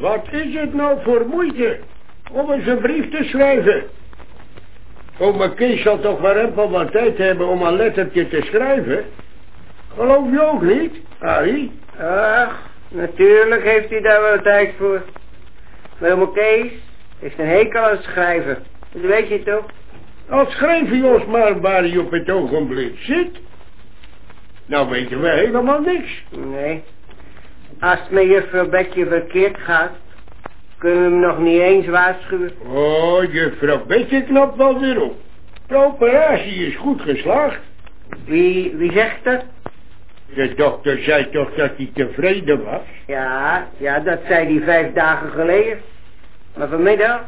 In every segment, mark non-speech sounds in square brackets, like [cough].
Wat is het nou voor moeite om eens een brief te schrijven? Oma Kees zal toch maar enkel wat tijd hebben om een lettertje te schrijven? Geloof je ook niet, Harry? Ach, natuurlijk heeft hij daar wel tijd voor. Maar oma Kees heeft een hekel aan het schrijven. Dat weet je toch? Als schrijf je ons maar waar hij op het ogenblik zit. Nou weten we helemaal niks. Nee. Als het met juffrouw Betje verkeerd gaat, kunnen we hem nog niet eens waarschuwen. Oh, juffrouw Betje knapt wel weer op. De operatie is goed geslaagd. Wie, wie zegt dat? De dokter zei toch dat hij tevreden was? Ja, ja, dat zei hij vijf dagen geleden. Maar vanmiddag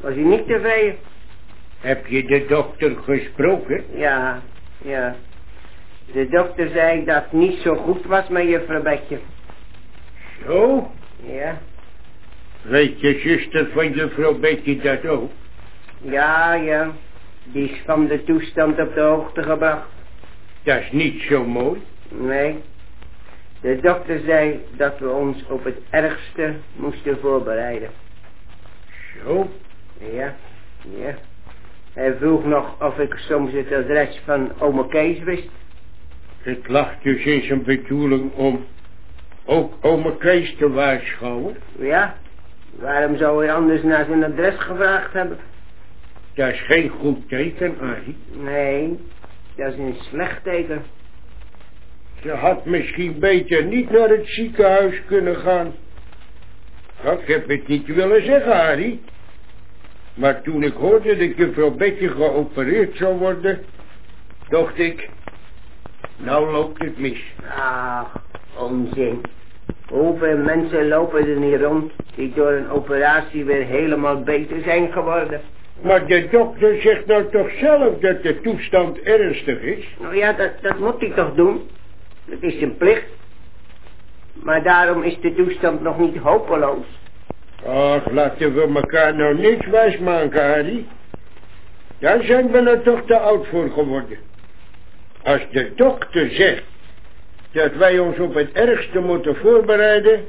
was hij niet tevreden. Heb je de dokter gesproken? Ja, ja. De dokter zei dat het niet zo goed was met juffrouw Betje. Zo? Ja. Weet je zuster van juffrouw Betje dat ook? Ja, ja. Die is van de toestand op de hoogte gebracht. Dat is niet zo mooi. Nee. De dokter zei dat we ons op het ergste moesten voorbereiden. Zo? Ja, ja. Hij vroeg nog of ik soms het adres van oma Kees wist. Het lag dus in zijn bedoeling om ook oma Kees te waarschuwen. Ja, waarom zou hij anders naar zijn adres gevraagd hebben? Dat is geen goed teken, Arie. Nee, dat is een slecht teken. Ze had misschien beter niet naar het ziekenhuis kunnen gaan. Ik heb het niet willen zeggen, Harry. Maar toen ik hoorde dat juffrouw Betje geopereerd zou worden, dacht ik, nou loopt het mis. Ach, onzin. Hoeveel mensen lopen er niet rond die door een operatie weer helemaal beter zijn geworden? Maar de dokter zegt nou toch zelf dat de toestand ernstig is? Nou ja, dat, dat moet hij toch doen? Dat is zijn plicht. Maar daarom is de toestand nog niet hopeloos. Ach, laten we elkaar nou niks wijsmaken, Harry. Daar zijn we er toch te oud voor geworden. Als de dokter zegt dat wij ons op het ergste moeten voorbereiden,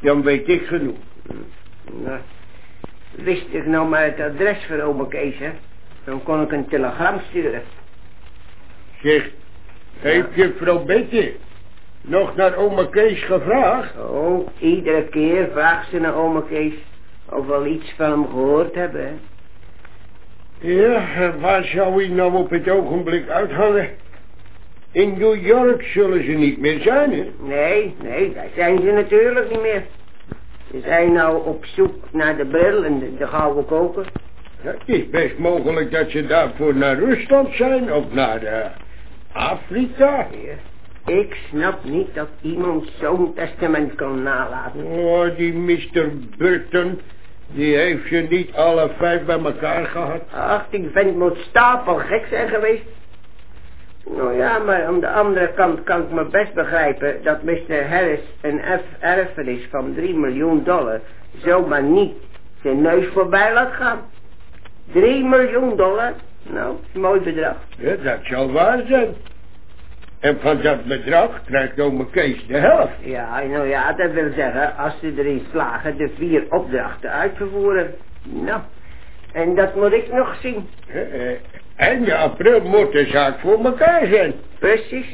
dan weet ik genoeg. Nou, wist ik nou maar het adres voor oma Kees, hè? Dan kon ik een telegram sturen. Zeg, heeft juffrouw Betje nog naar oma Kees gevraagd? Oh, iedere keer vraagt ze naar oma Kees of we al iets van hem gehoord hebben, hè? Ja, waar zou hij nou op het ogenblik uithangen? In New York zullen ze niet meer zijn, hè? Nee, nee, daar zijn ze natuurlijk niet meer. Ze zijn nou op zoek naar de bril en de, de gouden koker. Ja, het is best mogelijk dat ze daarvoor naar Rusland zijn of naar eh, Afrika. Ja. Ik snap niet dat iemand zo'n testament kan nalaten. Oh, die Mr. Burton, die heeft je niet alle vijf bij elkaar gehad. Ach, die vent moet stapel gek zijn geweest. Nou ja, maar aan de andere kant kan ik me best begrijpen dat Mr. Harris een erf- erfenis van 3 miljoen dollar zomaar niet zijn neus voorbij laat gaan. 3 miljoen dollar? Nou, mooi bedrag. Ja, dat zal waar zijn. En van dat bedrag krijgt oma Kees de helft. Ja, nou ja, dat wil zeggen, als ze erin slagen de vier opdrachten uit te voeren. Nou, en dat moet ik nog zien. Eh, eh, Einde april moet de zaak voor elkaar zijn. Precies.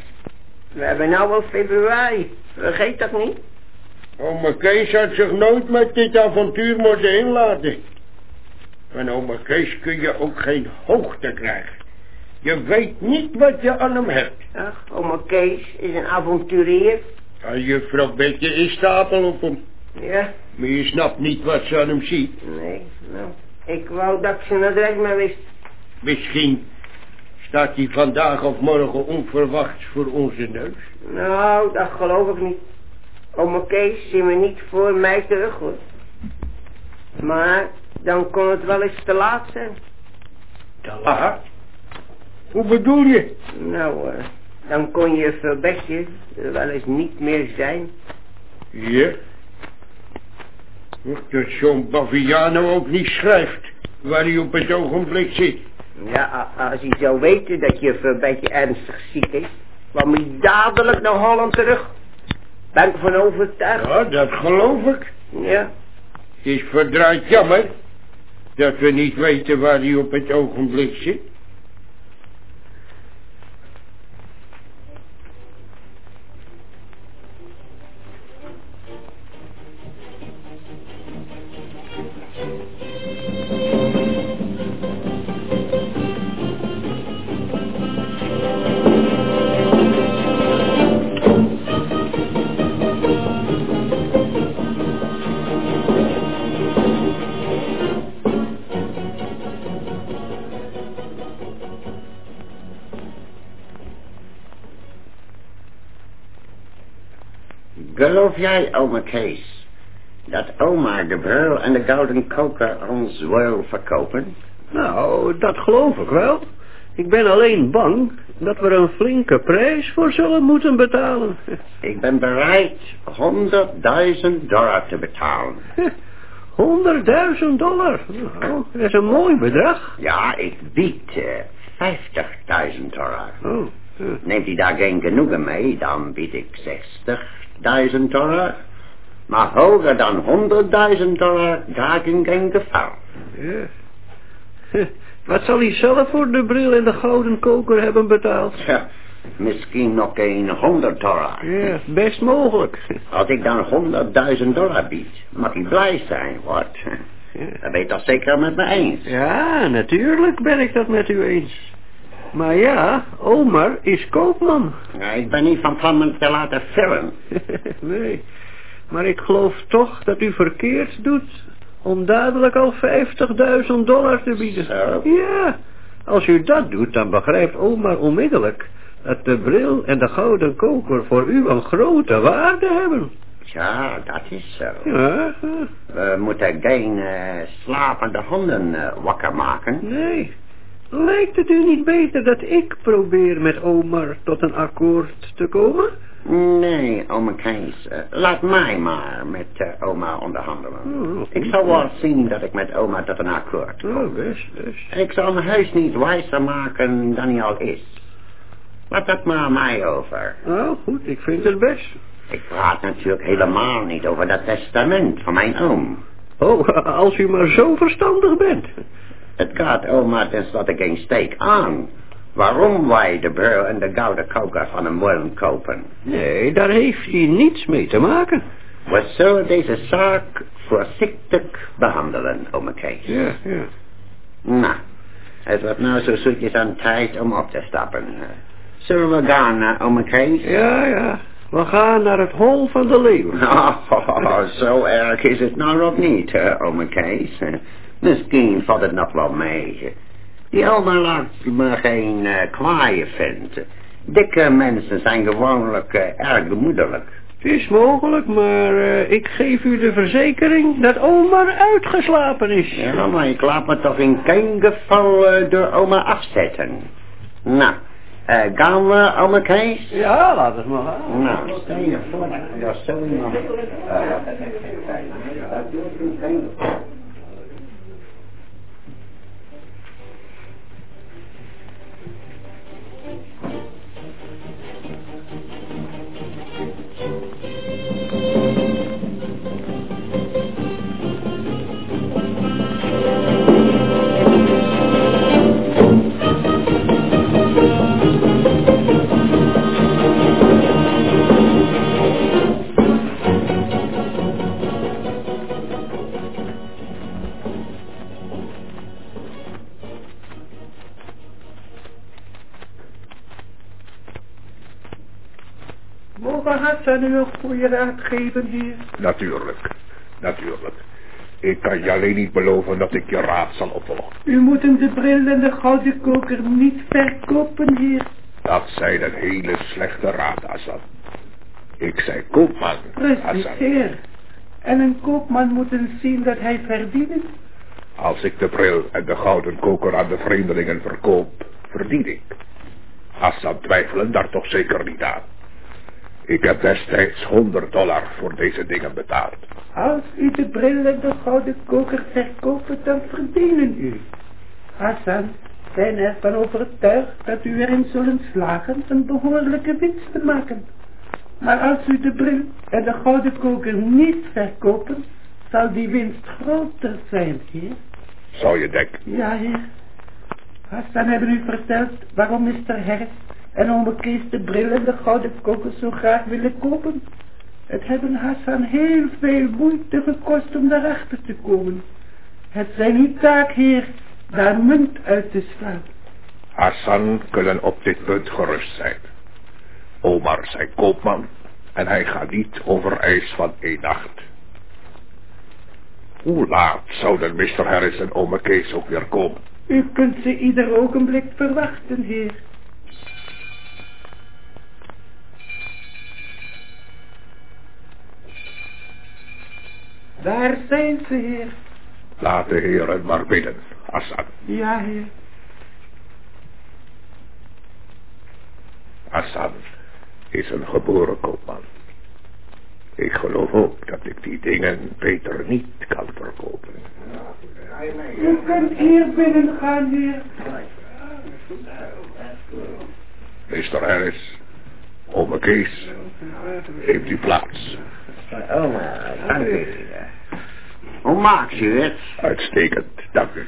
We hebben nou al februari. Vergeet dat niet. Oma Kees had zich nooit met dit avontuur moeten inlaten. Van oma Kees kun je ook geen hoogte krijgen. Je weet niet wat je aan hem hebt. Ach, oma Kees is een avonturier. Ja, juffrouw Betje is stapel op hem. Ja, Maar je snapt niet wat ze aan hem ziet. nee, nou. Ik wou dat ik zijn adres maar wist. Misschien staat hij vandaag of morgen onverwachts voor onze neus. Nou, dat geloof ik niet. Oma Kees zien we niet voor mij terug, hoor. Maar dan kon het wel eens te laat zijn. Te laat? Hoe bedoel je? Nou, eh, dan kon je verbetje er wel eens niet meer zijn. Ja. Dat zo'n Baviano ook niet schrijft waar hij op het ogenblik zit. Ja, als hij zou weten dat je verbetje ernstig ziek is, kwam hij dadelijk naar Holland terug. Ben ik van overtuigd. Ja, dat geloof ik. Ja. Het is verdraaid jammer dat we niet weten waar hij op het ogenblik zit. Geloof jij, oma Kees, dat oma de Brul en de Gouden Koker ons wil verkopen? Nou, dat geloof ik wel. Ik ben alleen bang dat we er een flinke prijs voor zullen moeten betalen. [laughs] Ik ben bereid 100.000 dollar te betalen. [laughs] 100.000 dollar. Nou, dat is een mooi bedrag. Ja, ik bied eh, 50.000 dollar. Oh. Neemt hij daar geen genoegen mee, dan bied ik 60.000 dollar. Maar hoger dan 100.000 dollar, daar in geen geval. ja. Wat zal hij zelf voor de bril en de gouden koker hebben betaald? Tja, misschien nog geen 100 dollar. Ja, best mogelijk. Als ik dan 100.000 dollar bied, mag hij blij zijn, wat? Ja. Dat weet je toch zeker met me eens? Ja, natuurlijk ben ik dat met u eens. Maar ja, Omar is koopman. Ja, ik ben niet van plan me te laten vullen. [laughs] nee, maar ik geloof toch dat u verkeerd doet om dadelijk al 50.000 dollar te bieden. Zo? Ja, als u dat doet, dan begrijpt Omar onmiddellijk dat de bril en de gouden koker voor u een grote waarde hebben. Ja, dat is zo. Ja, We moeten geen eh, slapende honden eh, wakker maken. nee. Lijkt het u niet beter dat ik probeer met Omar tot een akkoord te komen? Nee, oma Kees. eh, laat mij maar met eh, oma onderhandelen. Oh, ik zal wel zien dat ik met oma tot een akkoord kom. Oh, best, best. Ik zal hem heus niet wijzer maken dan hij al is. Laat dat maar aan mij over. Nou, goed, ik vind het best. Ik praat natuurlijk helemaal niet over dat testament van mijn oom. Oh, [laughs] als u maar zo verstandig bent. Het gaat oma tenslotte geen steek aan. Waarom wij de bril en de gouden koker van hem willen kopen. Nee, daar heeft hij niets mee te maken. We zullen deze zaak voorzichtig behandelen, oma Kees. Ja, ja. Nou, het wordt nou zo zoetjes aan tijd om op te stappen. Eh, Zullen we gaan, uh, oma Kees? Ja, ja. We gaan naar het hol van de leeuw. [laughs] Oh, zo erg is het nou nog niet, uh, oma Kees. Eh, Misschien valt het nog wel mee. Die oma laat me geen uh, kwaaie vent. Dikke mensen zijn gewoonlijk eh, erg gemoedelijk. Het is mogelijk, maar eh, ik geef u de verzekering dat Omar uitgeslapen is. Ja, maar ik laat me toch in geen geval eh, door oma afzetten. Nou, eh, gaan we, oma Kees? Ja, laat het maar gaan. Nou, stel je voor dat zo iemand... Hassan u een goede raad geven, heer? Natuurlijk, natuurlijk. Ik kan je alleen niet beloven dat ik je raad zal opvolgen. U moet hem de bril en de gouden koker niet verkopen, heer. Dat zijn een hele slechte raad, Hassan. Ik zei koopman, Precies, Hassan. heer. En een koopman moet eens zien dat hij verdient. Als ik de bril en de gouden koker aan de vreemdelingen verkoop, verdien ik. Hassan twijfelen daar toch zeker niet aan. Ik heb destijds 100 dollar voor deze dingen betaald. Als u de bril en de gouden koker verkoopt, dan verdienen u. Hassan, zijn ervan overtuigd dat u erin zullen slagen een behoorlijke winst te maken. Maar als u de bril en de gouden koker niet verkopen, zal die winst groter zijn, heer. Zou je denken? Ja, heer. Hassan hebben u verteld waarom Mr. Harris en Kees de bril en de gouden kokos zo graag willen kopen. Het hebben Hassan heel veel moeite gekost om daarachter te komen. Het zijn uw taak, heer, daar munt uit te slaan. Hassan kunnen op dit punt gerust zijn. Omar zijn koopman en hij gaat niet over ijs van één nacht. Hoe laat zouden Mr. Harris en ome Kees ook weer komen? U kunt ze ieder ogenblik verwachten, heer. Daar zijn ze, heer. Laat de heren maar binnen, Hassan. Ja, heer. Hassan is een geboren koopman. Ik geloof ook dat ik die dingen beter niet kan verkopen. U kunt hier binnen gaan, heer. Mr. Harris, ome Kees, heeft u plaats. Oh, dank u. Hoe maakt u het? Uitstekend, dank u.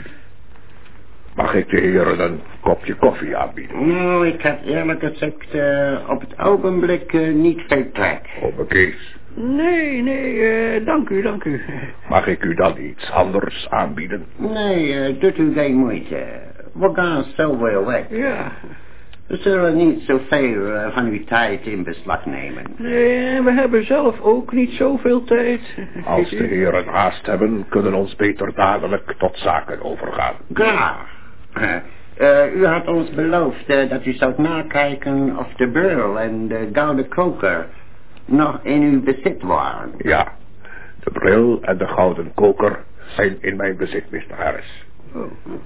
Mag ik de heren een kopje koffie aanbieden? Nou, ik heb eerlijk gezegd eh, op het ogenblik eh, niet veel trek. Ome Kees, Nee, nee, eh, dank u, dank u. mag ik u dan iets anders aanbieden? Nee, doet u geen moeite. We gaan zo weer weg. Ja, We zullen niet zoveel eh, van uw tijd in beslag nemen. nee, we hebben zelf ook niet zoveel tijd. Als de heren haast hebben, kunnen ons beter dadelijk tot zaken overgaan. Graag. Eh, eh, u had ons beloofd dat u zou nakijken of de beul en de gouden koker nog in uw bezit waren. Ja, de bril en de gouden koker zijn in mijn bezit, Mr. Harris.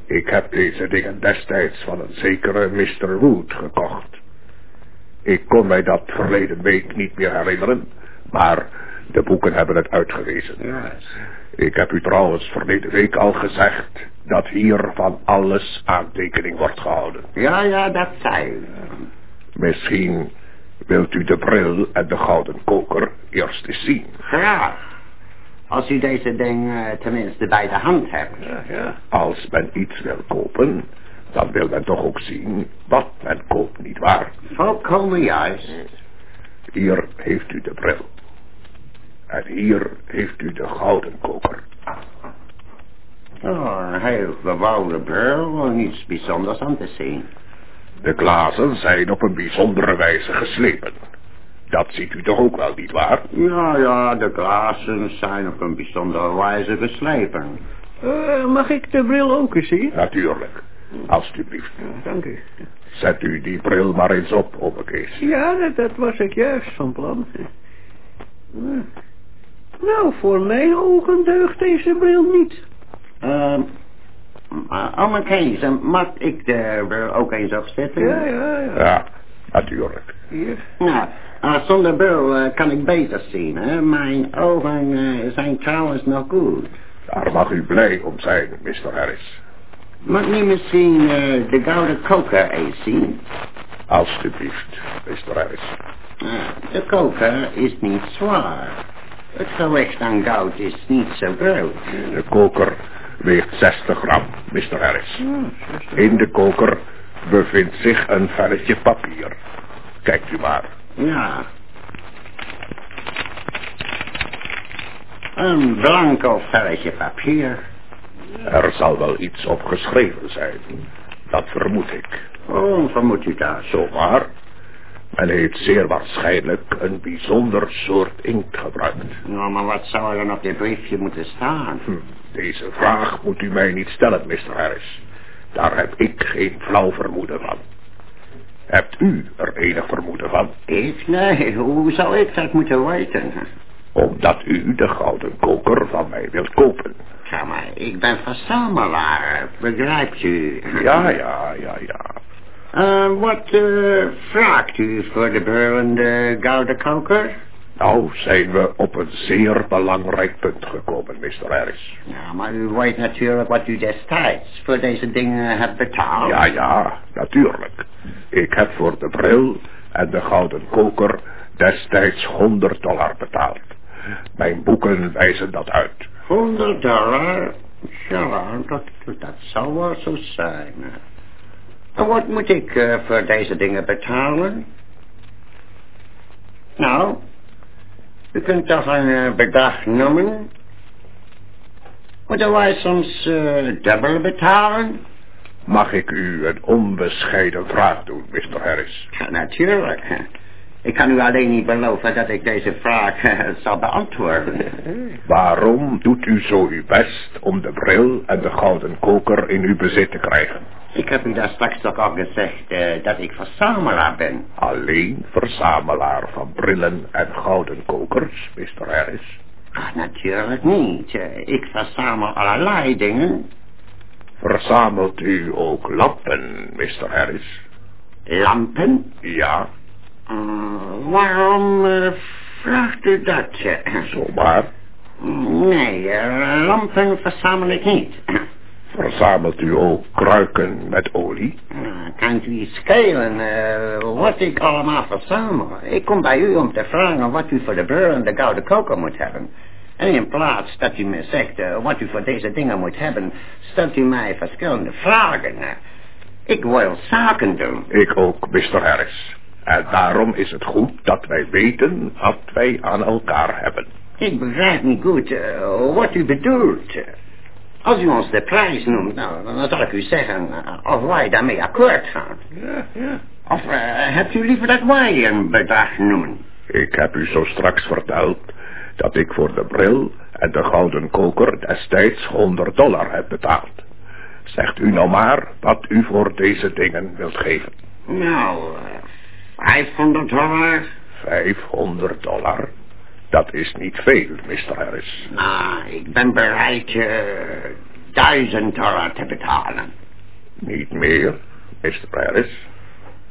Ik heb deze dingen destijds van een zekere Mr. Wood gekocht. Ik kon mij dat verleden week niet meer herinneren, maar de boeken hebben het uitgewezen. Ja. Ik heb u trouwens verleden week al gezegd dat hier van alles aantekening wordt gehouden. Ja, ja, dat zei u. Misschien wilt u de bril en de gouden koker eerst eens zien. Graag. Als u deze ding eh, tenminste bij de hand hebt. Ja, ja. Als men iets wil kopen, dan wil men toch ook zien wat men koopt, nietwaar? Volkomen juist. Hier heeft u de bril. En hier heeft u de gouden koker. Oh, een heel gewone bril, niets bijzonders aan te zien. De glazen zijn op een bijzondere wijze geslepen. Dat ziet u toch ook wel, nietwaar? Ja, ja, de glazen zijn op een bijzondere wijze geslepen. Eh, mag ik de bril ook eens zien? Natuurlijk. Alsjeblieft. Dank u. Zet u die bril maar eens op, ome Kees. Ja, dat, dat was ik juist van plan. Nou, voor mijn ogen deugt deze bril niet. Ehm, uh, oh, Kees, eh, mag ik de bril ook eens opzetten? Ja, ja, ja. Ja, natuurlijk. Hier. Nou, uh, zonder bril eh, kan ik beter zien, hè. Mijn ogen eh, zijn trouwens nog goed. Daar mag u blij om zijn, Mr. Harris. Mag niet misschien eh, de gouden koker eens zien? Alsjeblieft, Mr. Harris. Ah, de koker is niet zwaar. Het gewicht aan goud is niet zo groot. De koker weegt 60 gram, Mr. Harris. In de koker bevindt zich een velletje papier. Kijkt u maar. Ja. Een blanco velletje papier. Er zal wel iets op geschreven zijn. Dat vermoed ik. Oh, vermoedt u dat? Zomaar. Men heeft zeer waarschijnlijk een bijzonder soort inkt gebruikt. Nou, maar wat zou er dan op dit briefje moeten staan? Hm, Deze vraag moet u mij niet stellen, Mr. Harris. Daar heb ik geen flauw vermoeden van. Hebt u er enig vermoeden van? Ik? Nee, hoe zou ik dat moeten weten? Omdat u de gouden koker van mij wilt kopen. Ja, maar ik ben verzamelaar, begrijpt u? Ja, ja, ja, ja. Eh, wat eh, vraagt u voor de beurende gouden koker? Nou zijn we op een zeer belangrijk punt gekomen, Mr. Harris. Ja, maar u weet natuurlijk wat u destijds voor deze dingen hebt betaald. Ja, ja, natuurlijk. Ik heb voor de bril en de gouden koker destijds 100 dollar betaald. Mijn boeken wijzen dat uit. 100 dollar? Ja, dat, dat zal wel zo zijn. En wat moet ik eh, voor deze dingen betalen? Nou, u kunt toch een eh, bedrag noemen? Moeten wij soms eh, dubbel betalen? Mag ik u een onbescheiden vraag doen, Mr. Harris? Ja, natuurlijk. Ik kan u alleen niet beloven dat ik deze vraag eh, zal beantwoorden. [laughs] Waarom doet u zo uw best om de bril en de gouden koker in uw bezit te krijgen? Ik heb u daar straks toch al gezegd eh, dat ik verzamelaar ben. Alleen verzamelaar van brillen en gouden kokers, Mr. Harris. Ah, natuurlijk niet. Eh, ik verzamel allerlei dingen. Verzamelt u ook lampen, Mr. Harris? Lampen? Ja, waarom eh, vraagt u dat? eh? zomaar. Nee, eh, lampen verzamel ik niet. Verzamelt u ook kruiken met olie? Kan u iets schelen eh, wat ik allemaal verzamel? Ik kom bij u om te vragen wat u voor de bril en de gouden koker moet hebben. En in plaats dat u me zegt eh, wat u voor deze dingen moet hebben, stelt u mij verschillende vragen. eh. Ik wil zaken doen. Ik ook, Mr. Harris. En daarom is het goed dat wij weten wat wij aan elkaar hebben. Ik begrijp niet goed eh, wat u bedoelt. Als u ons de prijs noemt, nou, dan zal ik u zeggen eh, of wij daarmee akkoord gaan. Ja, ja. Of eh, hebt u liever dat wij een bedrag noemen? Ik heb u zo straks verteld dat ik voor de bril en de gouden koker destijds 100 dollar heb betaald. Zegt u nou maar wat u voor deze dingen wilt geven. Nou, eh, 500 dollar? 500 dollar? Dat is niet veel, Mr. Harris. Nou, ik ben bereid eh 1000 dollar te betalen. Niet meer, Mr. Harris.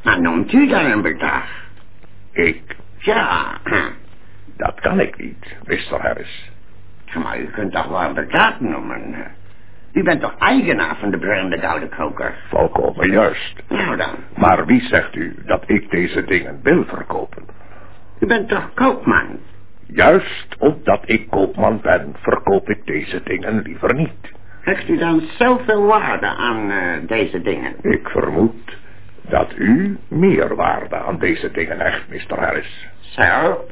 Maar noemt u dan een bedrag? Ik, Ja, dat kan ik niet, Mr. Harris. maar u kunt toch wel een bedrag noemen. U bent toch eigenaar van de bruine gouden koker? Volkomen juist. Nou dan, Maar wie zegt u dat ik deze dingen wil verkopen? u bent toch koopman? Juist omdat ik koopman ben, verkoop ik deze dingen liever niet. Hecht u dan zoveel waarde aan eh, deze dingen? Ik vermoed dat u meer waarde aan deze dingen hecht, Mr. Harris. Zo,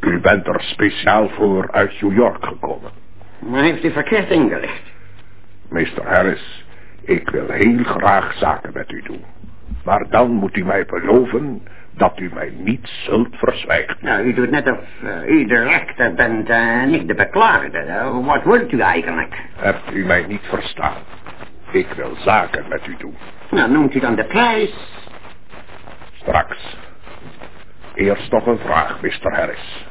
U bent er speciaal voor uit New York gekomen. maar heeft u verkeerd ingelicht? Mr. Harris, ik wil heel graag zaken met u doen. Maar dan moet u mij beloven dat u mij niet zult verzwijgen. Nou, u doet net of eh, u de rechter bent en niet de beklaagde. Eh, wat wilt u eigenlijk? Hebt u mij niet verstaan? Ik wil zaken met u doen. Nou, noemt u dan de prijs? Straks. Eerst nog een vraag, Mr. Harris.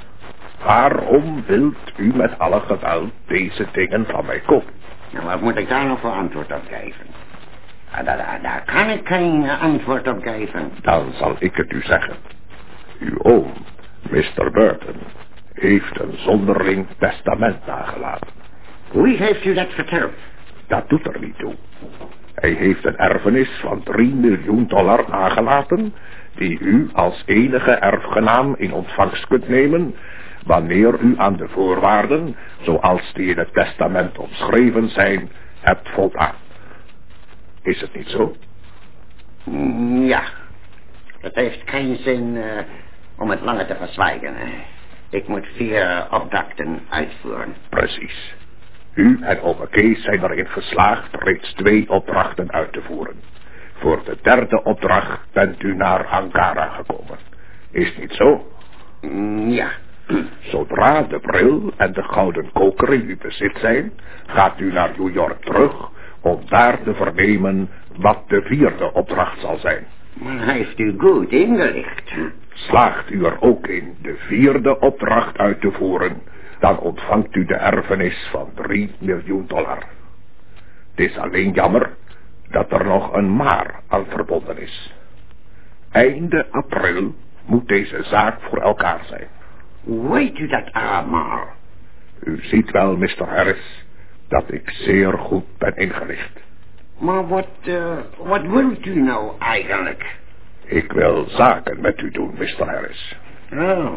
Waarom wilt u met alle geweld deze dingen van mij kopen? Nou, wat moet ik daar nog voor antwoord op geven? Ah, daar, daar, daar kan ik geen eh, antwoord op geven. Dan zal ik het u zeggen. Uw oom, Mr. Burton, heeft een zonderling testament nagelaten. Wie heeft u dat verteld? Dat doet er niet toe. Hij heeft een erfenis van 3 miljoen dollar nagelaten, die u als enige erfgenaam in ontvangst kunt nemen, wanneer u aan de voorwaarden, zoals die in het testament omschreven zijn, hebt voldaan. Is het niet zo? Mm, Ja. Het heeft geen zin eh, om het langer te verzwijgen. Ik moet vier opdrachten uitvoeren. Precies. U en ome Kees zijn erin geslaagd reeds twee opdrachten uit te voeren. Voor de derde opdracht bent u naar Ankara gekomen. Is niet zo? Mm, Ja. Zodra de bril en de gouden koker in uw bezit zijn, gaat u naar New York terug om daar te vernemen wat de vierde opdracht zal zijn. Maar heeft u goed ingelicht. Slaagt u er ook in de vierde opdracht uit te voeren, dan ontvangt u de erfenis van 3 miljoen dollar. Het is alleen jammer dat er nog een maar aan verbonden is. Einde april moet deze zaak voor elkaar zijn. Weet u dat allemaal? U ziet wel, Mr. Harris, dat ik zeer goed ben ingelicht. Maar wat, eh, wat wilt u nou eigenlijk? Ik wil zaken met u doen, Mr. Harris. Oh,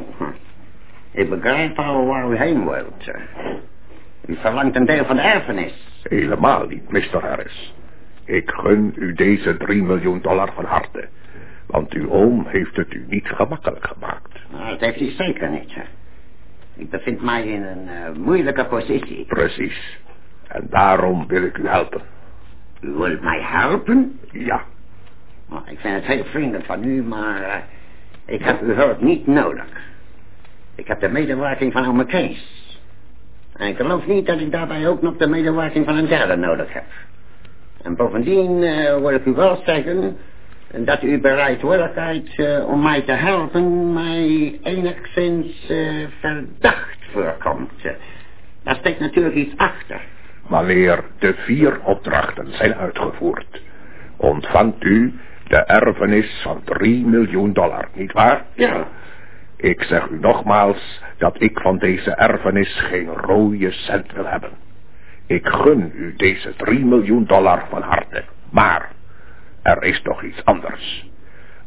ik begrijp al waar u heen wilt. eh. U verlangt een deel van de erfenis. Helemaal niet, Mr. Harris. Ik gun u deze 3 miljoen dollar van harte. Want uw oom heeft het u niet gemakkelijk gemaakt. Nou, dat heeft hij zeker niet. Ik bevind mij in een eh, moeilijke positie. Precies. En daarom wil ik u helpen. U wilt mij helpen? Ja, Nou, ik vind het heel vriendelijk van u, maar eh, ik heb uw hulp niet nodig. Ik heb de medewerking van ome Kees. En ik geloof niet dat ik daarbij ook nog de medewerking van een derde nodig heb. En bovendien eh, wil ik u wel zeggen dat uw bereidwilligheid eh, om mij te helpen mij enigszins eh, verdacht voorkomt. Daar steekt natuurlijk iets achter. wanneer de vier opdrachten zijn uitgevoerd, ontvangt u de erfenis van 3 miljoen dollar, nietwaar? Ja. Ik zeg u nogmaals dat ik van deze erfenis geen rode cent wil hebben. Ik gun u deze 3 miljoen dollar van harte. Maar er is nog iets anders.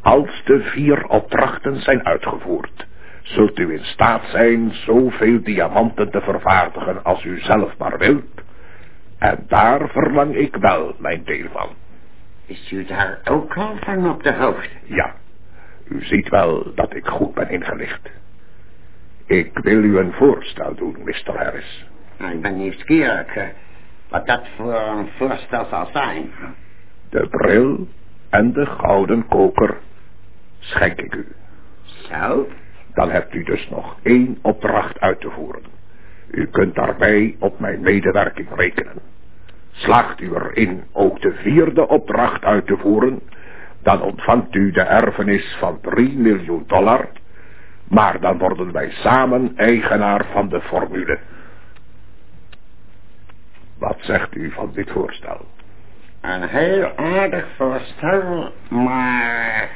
Als de vier opdrachten zijn uitgevoerd, zult u in staat zijn zoveel diamanten te vervaardigen als u zelf maar wilt. En daar verlang ik wel mijn deel van. Is u daar ook al van op de hoogte? Ja, u ziet wel dat ik goed ben ingelicht. Ik wil u een voorstel doen, Mr. Harris. Nou, ik ben nieuwsgierig eh, wat dat voor een voorstel zal zijn. De bril en de gouden koker schenk ik u. Zo? Dan hebt u dus nog één opdracht uit te voeren. U kunt daarbij op mijn medewerking rekenen. Slaagt u erin ook de vierde opdracht uit te voeren, dan ontvangt u de erfenis van 3 miljoen dollar, maar dan worden wij samen eigenaar van de formule. Wat zegt u van dit voorstel? Een heel aardig voorstel, maar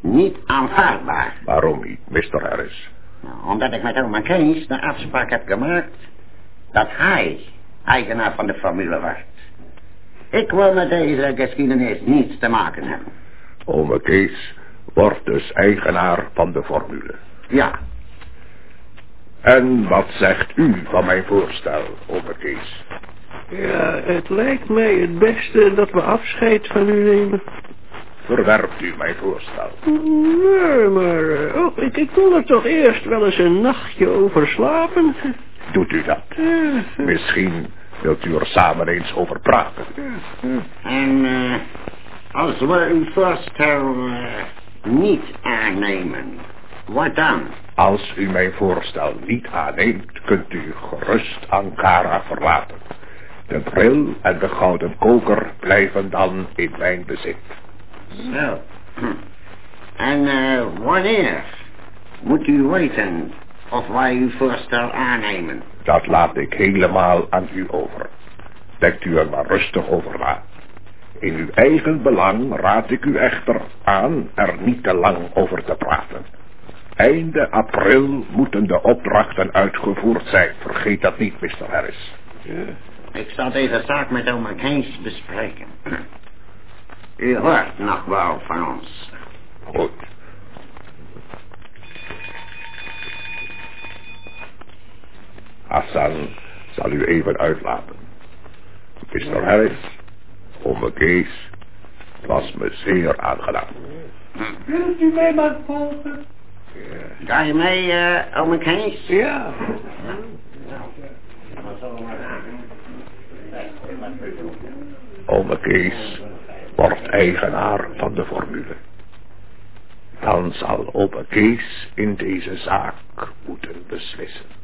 niet aanvaardbaar. Waarom niet, Mr. Harris? Nou, omdat ik met oma Kees de afspraak heb gemaakt dat hij eigenaar van de formule wordt. Ik wil met deze geschiedenis niets te maken hebben. Ome Kees wordt dus eigenaar van de formule. Ja, En wat zegt u van mijn voorstel, ome Kees? Ja, het lijkt mij het beste dat we afscheid van u nemen. Verwerpt u mijn voorstel? Nee, maar eh, oh, ik, ik wil er toch eerst wel eens een nachtje over slapen. Doet u dat? Ja, Misschien wilt u er samen eens over praten. en eh, als we uw voorstel eh, niet aannemen, wat dan? Als u mijn voorstel niet aanneemt, kunt u gerust Ankara verlaten. De bril en de gouden koker blijven dan in mijn bezit. Zo. En eh, wanneer moet u weten of wij uw voorstel aannemen? Dat laat ik helemaal aan u over. Denkt u er maar rustig over na. In uw eigen belang raad ik u echter aan er niet te lang over te praten. Einde april moeten de opdrachten uitgevoerd zijn. Vergeet dat niet, Mr. Harris. Ik zal deze zaak met oma Kees bespreken. U hoort nog wel van ons. Goed. Hassan zal u even uitlaten. Mr. Harris, ome Kees, het was me zeer aangenaam. Wilt u mij maar volgen? Ga je mee, eh oma Kees? ja. Ome Kees wordt eigenaar van de formule. Dan zal ome Kees in deze zaak moeten beslissen.